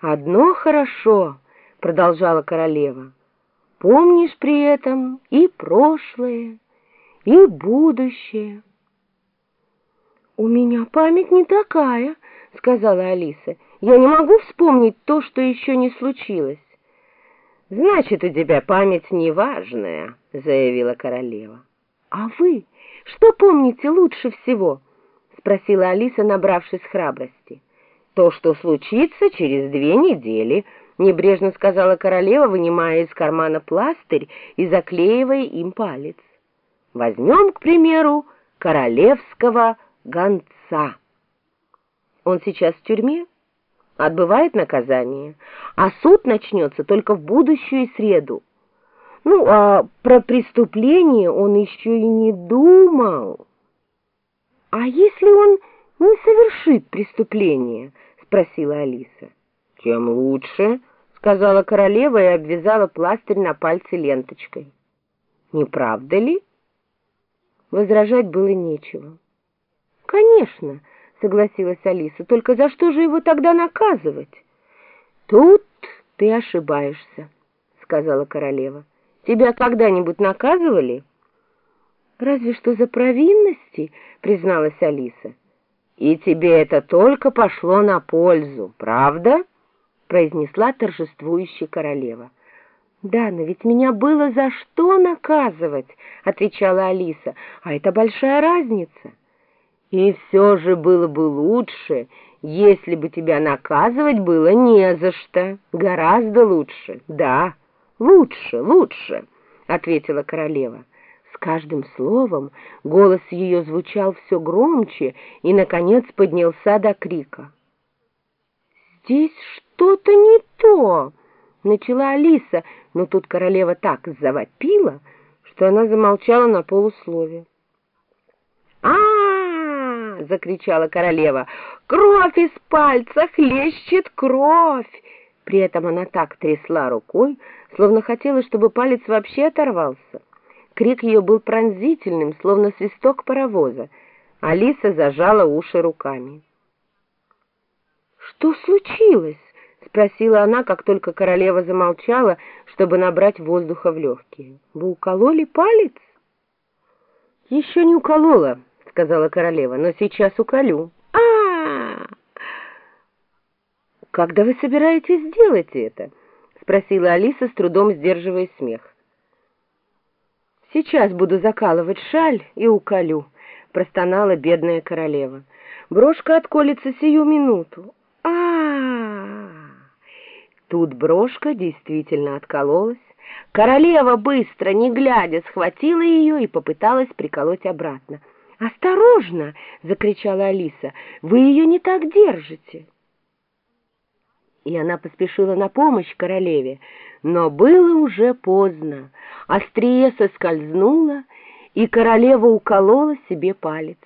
«Одно хорошо», — продолжала королева, — «помнишь при этом и прошлое, и будущее». «У меня память не такая», — сказала Алиса. «Я не могу вспомнить то, что еще не случилось». «Значит, у тебя память неважная», — заявила королева. «А вы что помните лучше всего?» — спросила Алиса, набравшись храбрости. «То, что случится через две недели», — небрежно сказала королева, вынимая из кармана пластырь и заклеивая им палец. «Возьмем, к примеру, королевского гонца. Он сейчас в тюрьме, отбывает наказание, а суд начнется только в будущую среду. Ну, а про преступление он еще и не думал. А если он не совершит преступление? Спросила Алиса. Тем лучше, сказала королева и обвязала пластырь на пальце ленточкой. Не правда ли? Возражать было нечего. Конечно, согласилась Алиса. Только за что же его тогда наказывать? Тут ты ошибаешься, сказала королева. Тебя когда-нибудь наказывали? Разве что за провинности, призналась Алиса. И тебе это только пошло на пользу, правда? произнесла торжествующая королева. «Да, но ведь меня было за что наказывать», — отвечала Алиса, — «а это большая разница». «И все же было бы лучше, если бы тебя наказывать было не за что, гораздо лучше, да». «Лучше, лучше!» — ответила королева. С каждым словом голос ее звучал все громче и, наконец, поднялся до крика. «Здесь что-то не то!» — начала Алиса, но тут королева так завопила, что она замолчала на полуслове. а, -а, закричала королева. «Кровь из пальца! Хлещет кровь!» При этом она так трясла рукой, словно хотела, чтобы палец вообще оторвался. Крик ее был пронзительным, словно свисток паровоза. Алиса зажала уши руками. «Что случилось?» — спросила она, как только королева замолчала, чтобы набрать воздуха в легкие. «Вы укололи палец?» «Еще не уколола», — сказала королева, — «но сейчас уколю». «Когда вы собираетесь сделать это?» — спросила Алиса, с трудом сдерживая смех. «Сейчас буду закалывать шаль и уколю», — простонала бедная королева. «Брошка отколется сию минуту». А, -а, а Тут брошка действительно откололась. Королева быстро, не глядя, схватила ее и попыталась приколоть обратно. «Осторожно!» — закричала Алиса. «Вы ее не так держите!» И она поспешила на помощь королеве, но было уже поздно. Острие соскользнуло, и королева уколола себе палец.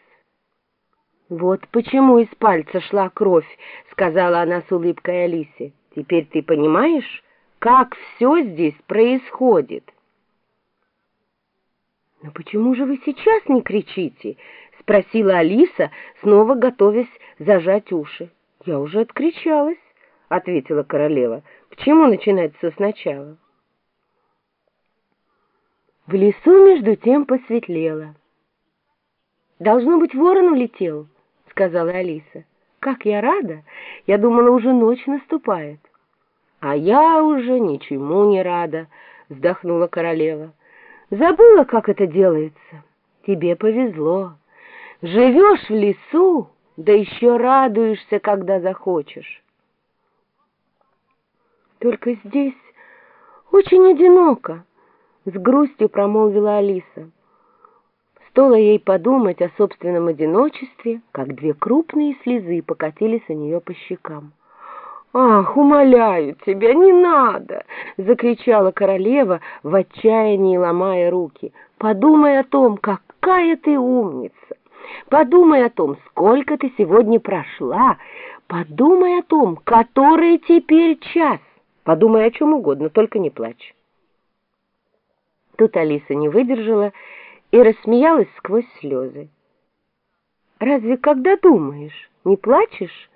«Вот почему из пальца шла кровь», — сказала она с улыбкой Алисе. «Теперь ты понимаешь, как все здесь происходит?» «Но почему же вы сейчас не кричите?» — спросила Алиса, снова готовясь зажать уши. «Я уже откричалась» ответила королева. К чему начинать все сначала? В лесу между тем посветлело. «Должно быть, ворон улетел», — сказала Алиса. «Как я рада! Я думала, уже ночь наступает». «А я уже ничему не рада», — вздохнула королева. «Забыла, как это делается. Тебе повезло. Живешь в лесу, да еще радуешься, когда захочешь». Только здесь очень одиноко, — с грустью промолвила Алиса. Стоило ей подумать о собственном одиночестве, как две крупные слезы покатились у нее по щекам. «Ах, умоляю тебя, не надо!» — закричала королева в отчаянии, ломая руки. «Подумай о том, какая ты умница! Подумай о том, сколько ты сегодня прошла! Подумай о том, который теперь час!» Подумай о чем угодно, только не плачь. Тут Алиса не выдержала и рассмеялась сквозь слезы. «Разве когда думаешь, не плачешь?»